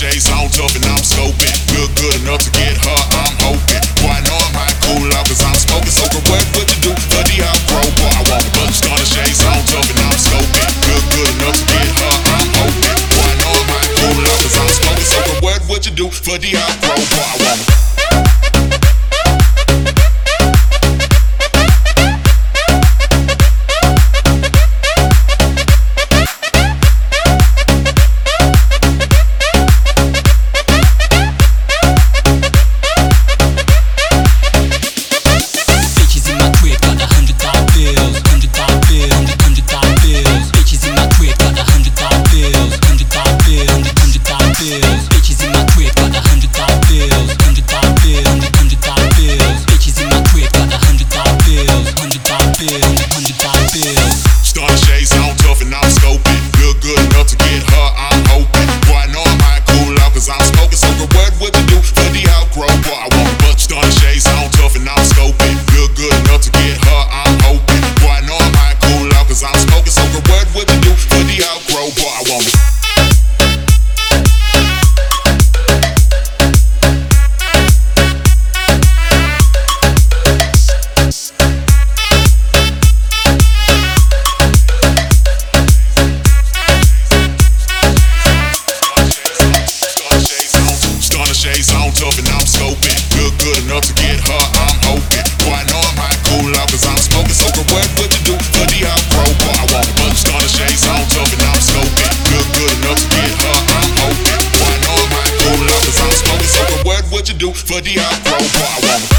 Shades on tough and I'm scoping. Good, good enough to get her, I'm hoping. Boy, I know I might cool out cause I'm smoking. So good what do, buddy, I'm I want a bunch shades on tough and I'm scoping. Good enough to get her, I'm hoping. I know I cool out cause I'm smoking. So good what you do, buddy, I'm pro. I want enough to get her, I'm hoping. Boy, I know I might cool out cause I'm smoking. So good, what would you do for the hot rover? I want a bunch of starter shades on tough and I'm scoping. Look good enough to get her, I'm hoping. Boy, I know I might cool out cause I'm smoking. So good, what would you do for the hot rover? I want